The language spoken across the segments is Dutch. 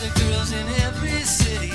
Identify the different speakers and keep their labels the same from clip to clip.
Speaker 1: the girls in every city.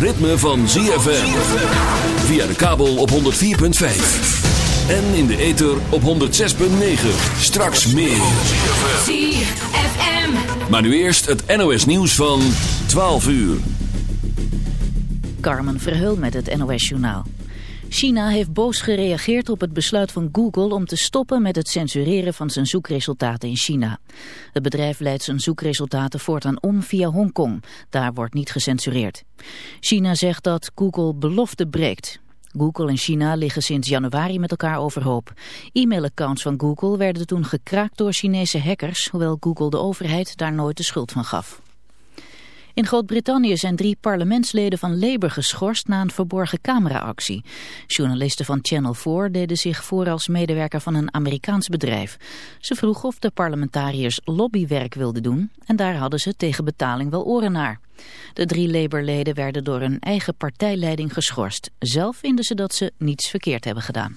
Speaker 1: Ritme van ZFM. Via de kabel op 104.5. En in de ether op 106.9. Straks meer. ZFM. Maar nu eerst het NOS nieuws van 12 uur.
Speaker 2: Carmen Verheul met het NOS journaal. China heeft boos gereageerd op het besluit van Google om te stoppen met het censureren van zijn zoekresultaten in China. Het bedrijf leidt zijn zoekresultaten voortaan om via Hongkong. Daar wordt niet gecensureerd. China zegt dat Google belofte breekt. Google en China liggen sinds januari met elkaar overhoop. E-mailaccounts van Google werden toen gekraakt door Chinese hackers, hoewel Google de overheid daar nooit de schuld van gaf. In Groot-Brittannië zijn drie parlementsleden van Labour geschorst na een verborgen cameraactie. Journalisten van Channel 4 deden zich voor als medewerker van een Amerikaans bedrijf. Ze vroegen of de parlementariërs lobbywerk wilden doen en daar hadden ze tegen betaling wel oren naar. De drie Labour-leden werden door hun eigen partijleiding geschorst. Zelf vinden ze dat ze niets verkeerd hebben gedaan.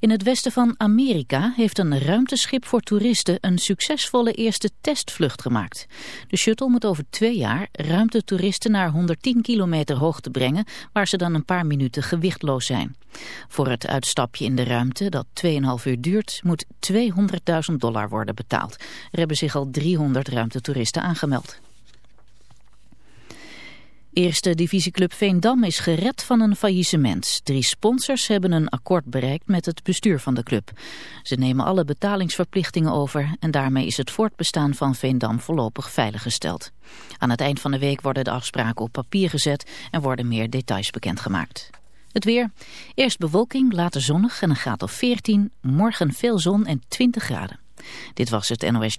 Speaker 2: In het westen van Amerika heeft een ruimteschip voor toeristen een succesvolle eerste testvlucht gemaakt. De shuttle moet over twee jaar ruimtetoeristen naar 110 kilometer hoogte brengen, waar ze dan een paar minuten gewichtloos zijn. Voor het uitstapje in de ruimte, dat 2,5 uur duurt, moet 200.000 dollar worden betaald. Er hebben zich al 300 ruimtetoeristen aangemeld. Eerste divisieclub Veendam is gered van een faillissement. Drie sponsors hebben een akkoord bereikt met het bestuur van de club. Ze nemen alle betalingsverplichtingen over en daarmee is het voortbestaan van Veendam voorlopig veiliggesteld. Aan het eind van de week worden de afspraken op papier gezet en worden meer details bekendgemaakt. Het weer. Eerst bewolking, later zonnig en een graad of 14. Morgen veel zon en 20 graden. Dit was het NOS.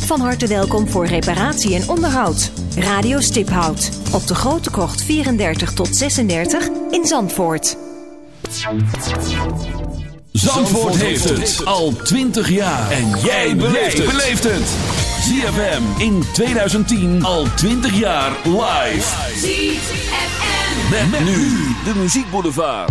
Speaker 3: van harte welkom voor reparatie en onderhoud. Radio Stiphout op de Grote Krocht 34 tot 36 in Zandvoort.
Speaker 1: Zandvoort heeft het al 20 jaar. En jij beleeft het. ZFM in 2010 al 20 jaar live.
Speaker 4: ZFM.
Speaker 5: Met, met nu de Muziek Boulevard.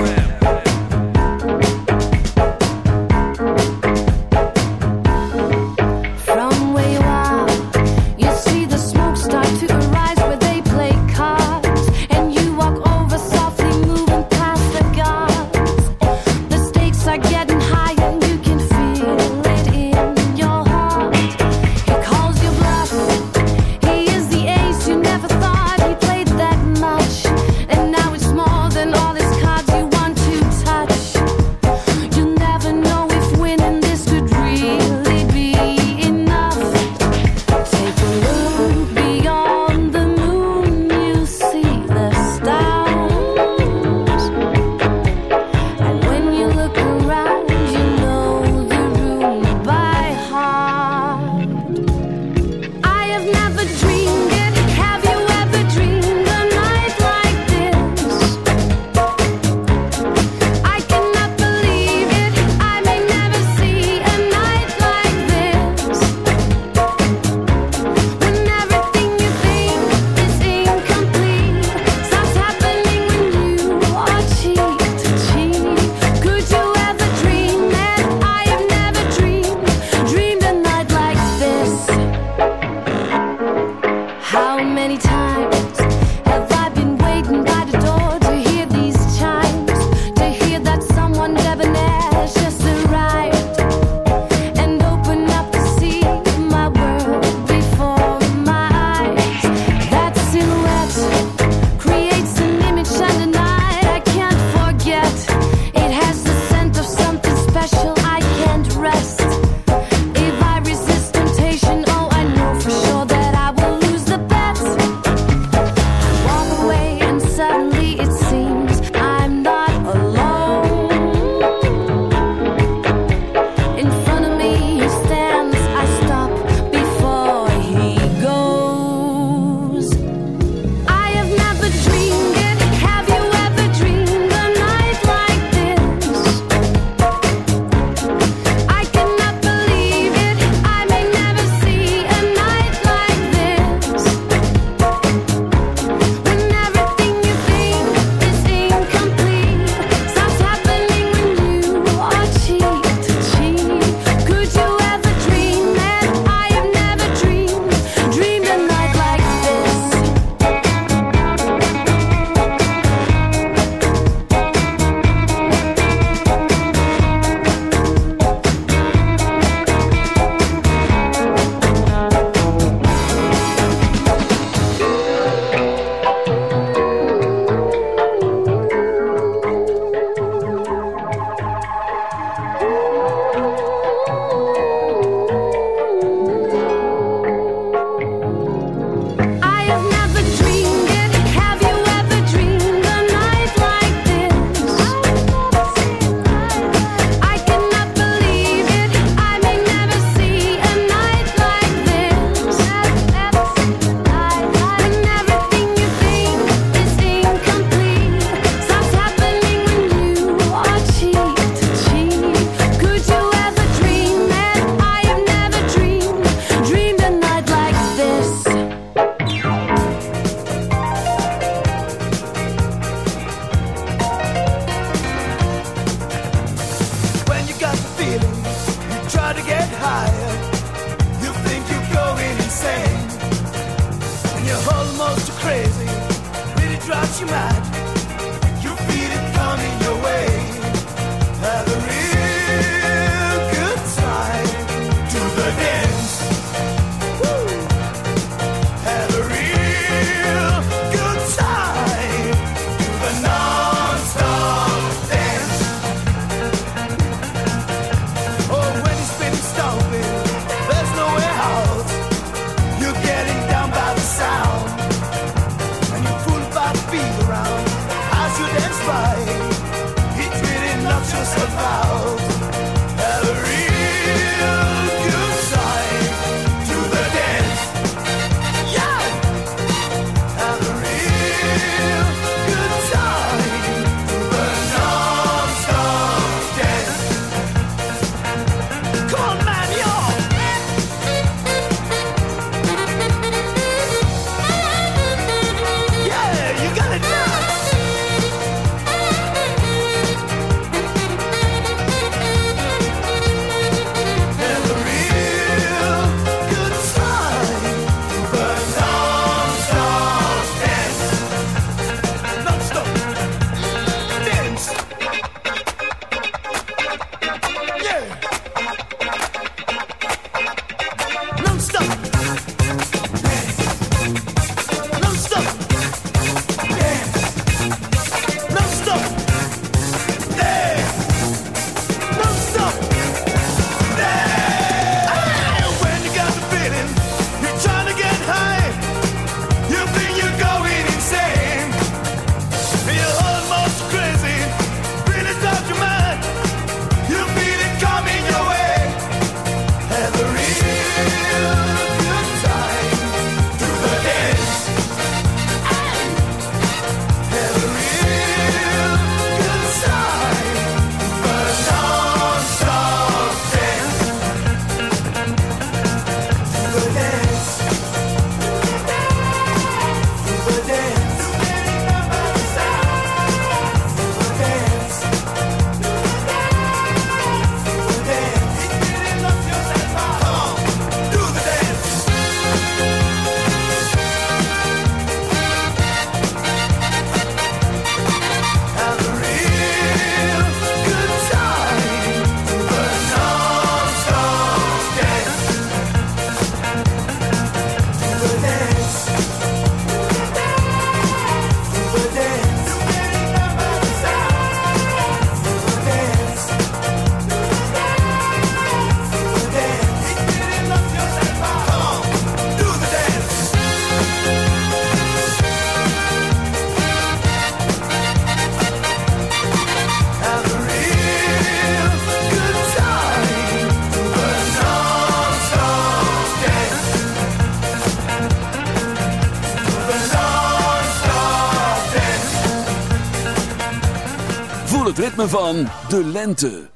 Speaker 4: van de lente.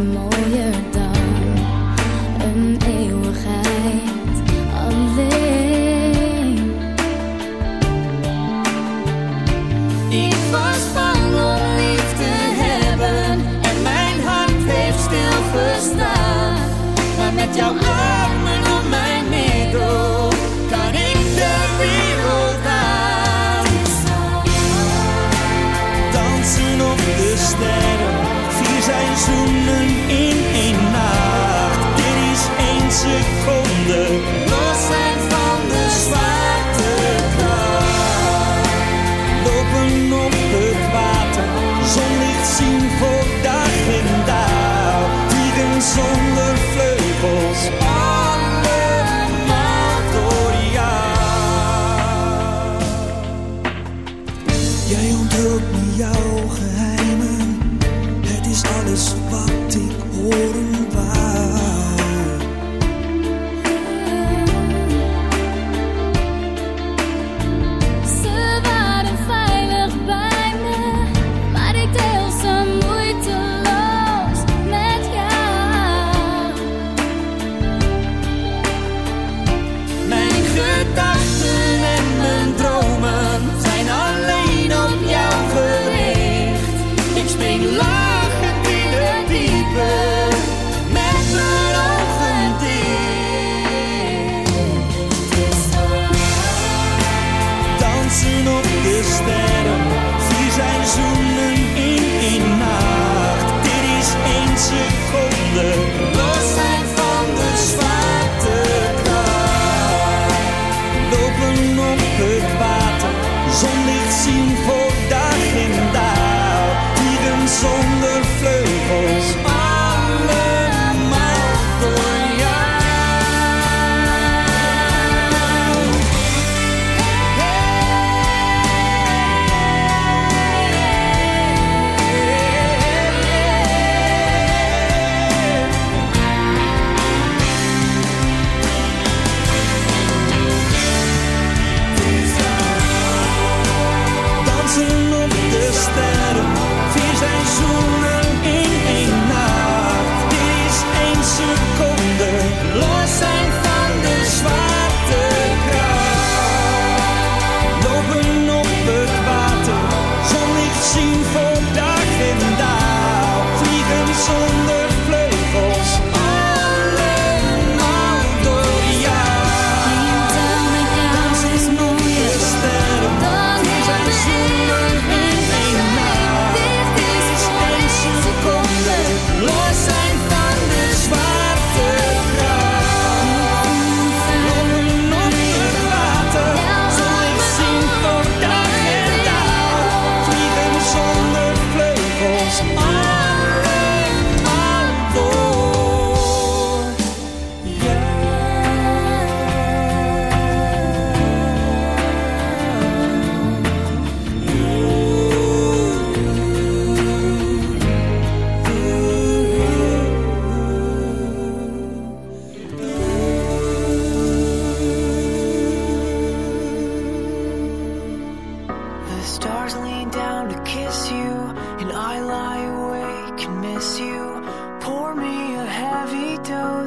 Speaker 6: from all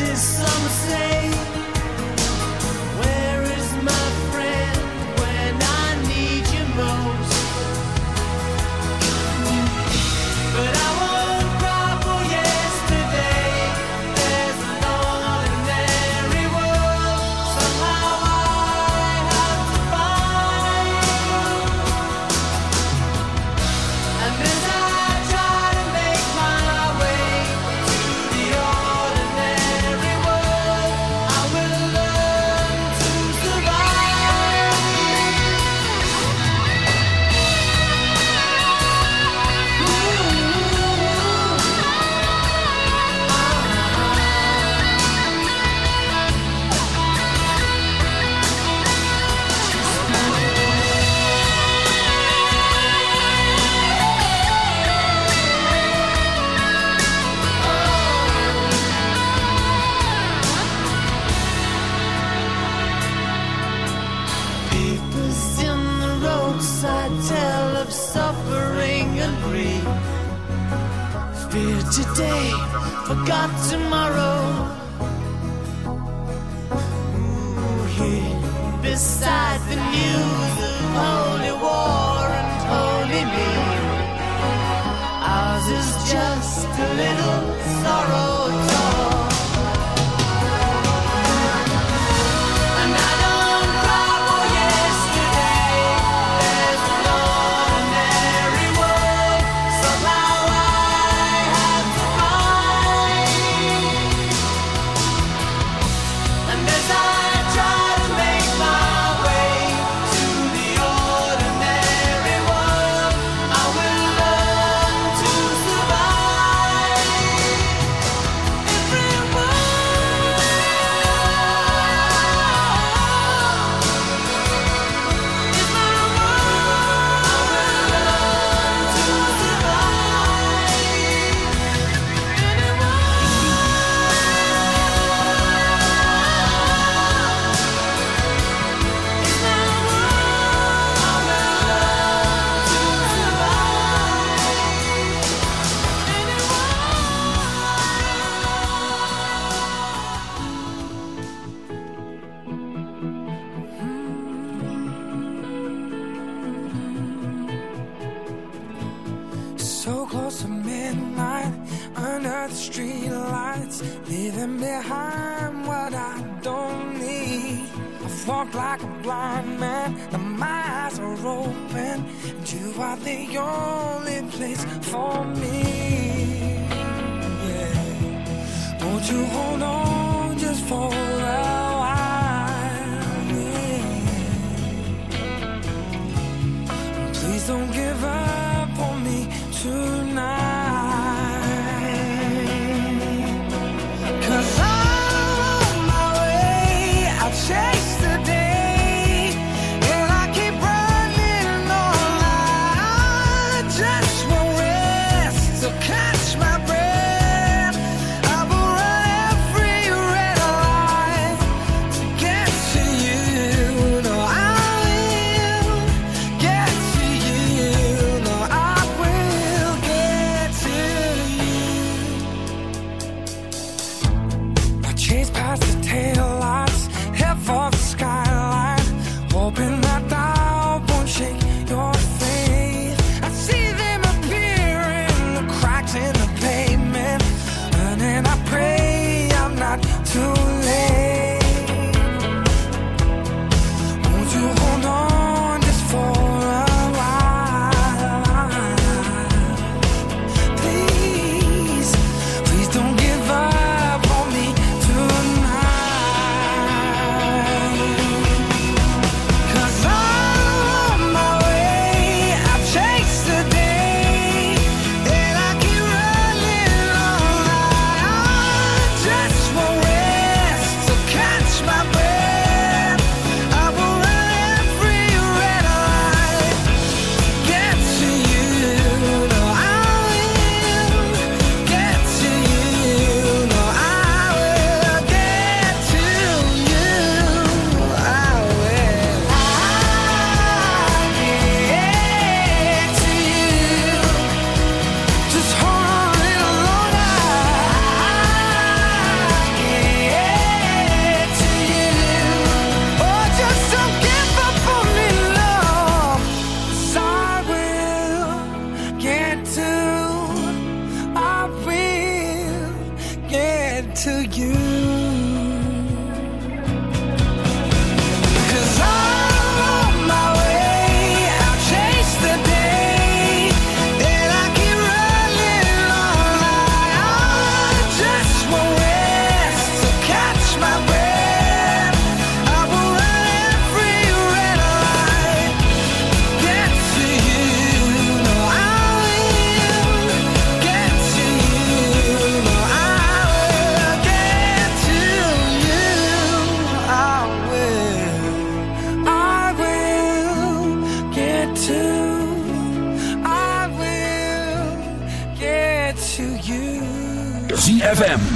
Speaker 7: is some say.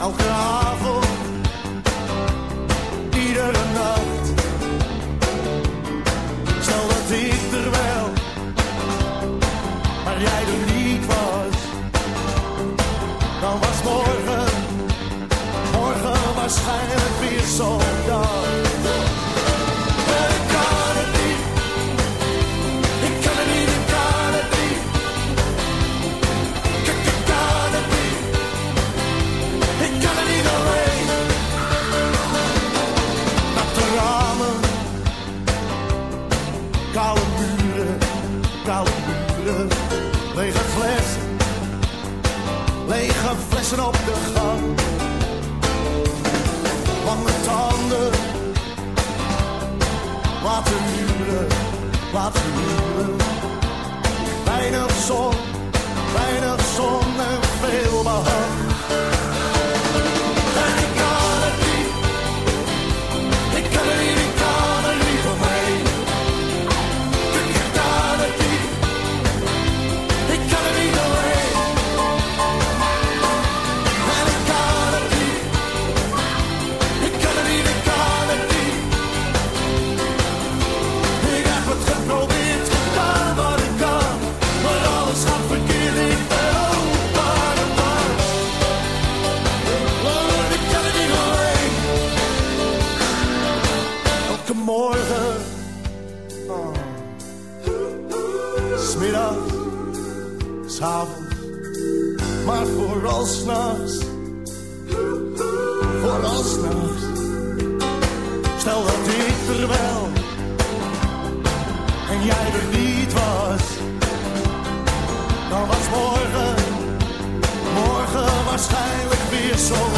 Speaker 8: Elke wat nieuw. Weinig zon Vooralsnachts, vooralsnachts. Stel dat ik er wel en jij er niet was. Dan was morgen, morgen waarschijnlijk weer zo.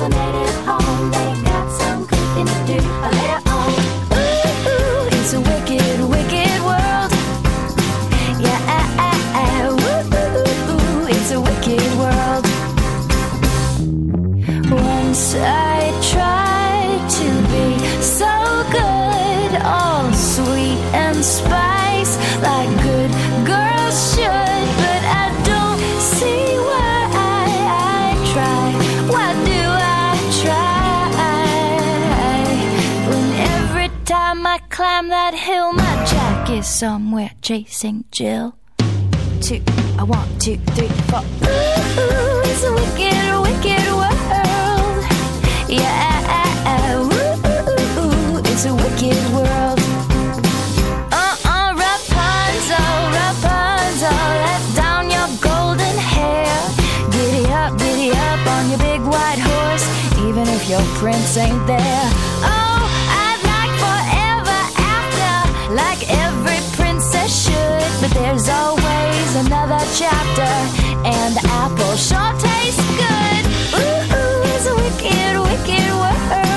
Speaker 4: never made it home. Hill. My Jack is somewhere chasing Jill. Two, I want two, three, four. Ooh, it's a wicked, wicked world. Yeah, ooh, it's a wicked world. Uh-uh, your golden hair. Giddy there's always another chapter, and the apple sure tastes good. Ooh, ooh, it's a wicked, wicked world.